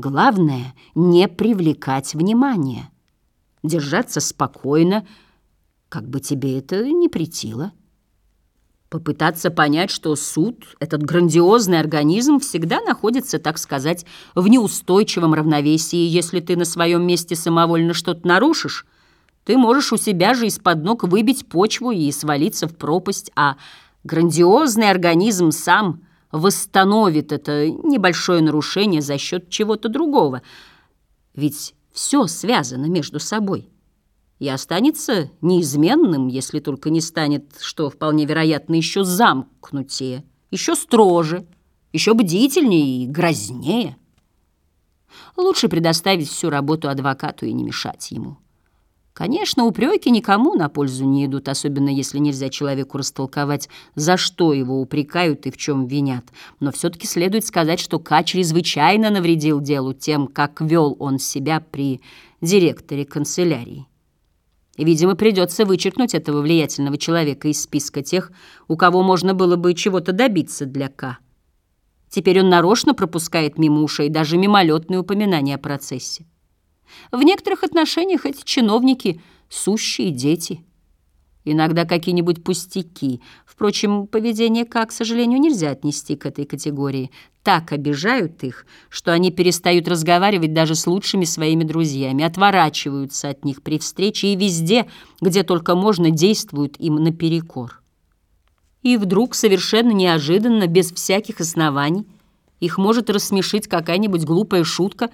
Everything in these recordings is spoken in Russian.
Главное — не привлекать внимания, держаться спокойно, как бы тебе это ни претило. Попытаться понять, что суд, этот грандиозный организм, всегда находится, так сказать, в неустойчивом равновесии. Если ты на своем месте самовольно что-то нарушишь, ты можешь у себя же из-под ног выбить почву и свалиться в пропасть, а грандиозный организм сам восстановит это небольшое нарушение за счет чего-то другого. Ведь все связано между собой и останется неизменным, если только не станет, что вполне вероятно, еще замкнутее, еще строже, еще бдительнее и грознее. Лучше предоставить всю работу адвокату и не мешать ему. Конечно, упреки никому на пользу не идут, особенно если нельзя человеку растолковать, за что его упрекают и в чем винят. Но все-таки следует сказать, что К чрезвычайно навредил делу тем, как вел он себя при директоре канцелярии. Видимо, придется вычеркнуть этого влиятельного человека из списка тех, у кого можно было бы чего-то добиться для К. Теперь он нарочно пропускает мимо ушей даже мимолетные упоминания о процессе. В некоторых отношениях эти чиновники – сущие дети – Иногда какие-нибудь пустяки. Впрочем, поведение К, к сожалению, нельзя отнести к этой категории. Так обижают их, что они перестают разговаривать даже с лучшими своими друзьями, отворачиваются от них при встрече и везде, где только можно, действуют им наперекор. И вдруг, совершенно неожиданно, без всяких оснований, их может рассмешить какая-нибудь глупая шутка,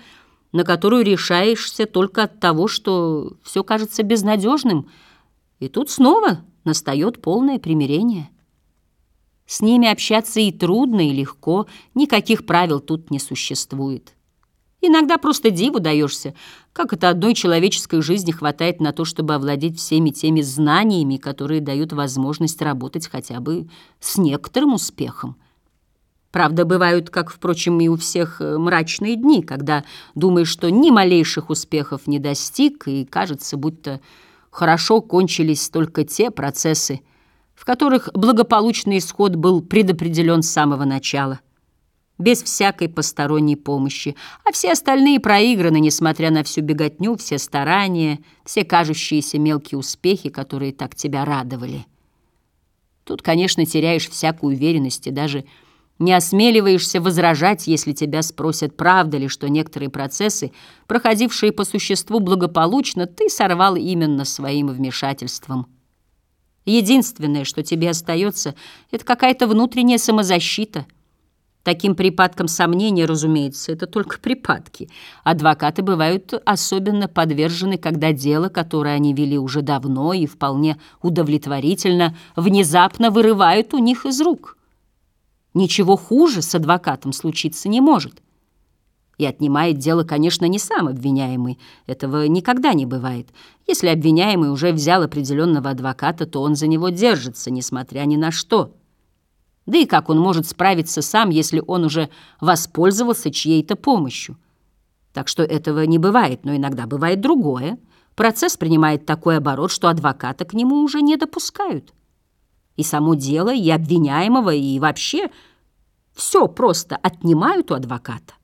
на которую решаешься только от того, что все кажется безнадежным – и тут снова настает полное примирение. С ними общаться и трудно, и легко, никаких правил тут не существует. Иногда просто диву даешься, как это одной человеческой жизни хватает на то, чтобы овладеть всеми теми знаниями, которые дают возможность работать хотя бы с некоторым успехом. Правда, бывают, как, впрочем, и у всех э, мрачные дни, когда думаешь, что ни малейших успехов не достиг, и кажется, будто хорошо кончились только те процессы, в которых благополучный исход был предопределен с самого начала, без всякой посторонней помощи, а все остальные проиграны, несмотря на всю беготню, все старания, все кажущиеся мелкие успехи, которые так тебя радовали. Тут, конечно, теряешь всякую уверенность и даже не осмеливаешься возражать, если тебя спросят, правда ли, что некоторые процессы, проходившие по существу благополучно, ты сорвал именно своим вмешательством. Единственное, что тебе остается, это какая-то внутренняя самозащита. Таким припадкам сомнения, разумеется, это только припадки. Адвокаты бывают особенно подвержены, когда дело, которое они вели уже давно и вполне удовлетворительно, внезапно вырывают у них из рук. Ничего хуже с адвокатом случиться не может. И отнимает дело, конечно, не сам обвиняемый. Этого никогда не бывает. Если обвиняемый уже взял определенного адвоката, то он за него держится, несмотря ни на что. Да и как он может справиться сам, если он уже воспользовался чьей-то помощью? Так что этого не бывает, но иногда бывает другое. Процесс принимает такой оборот, что адвоката к нему уже не допускают. И само дело, и обвиняемого, и вообще все просто отнимают у адвоката.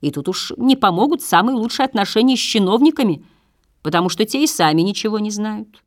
И тут уж не помогут самые лучшие отношения с чиновниками, потому что те и сами ничего не знают.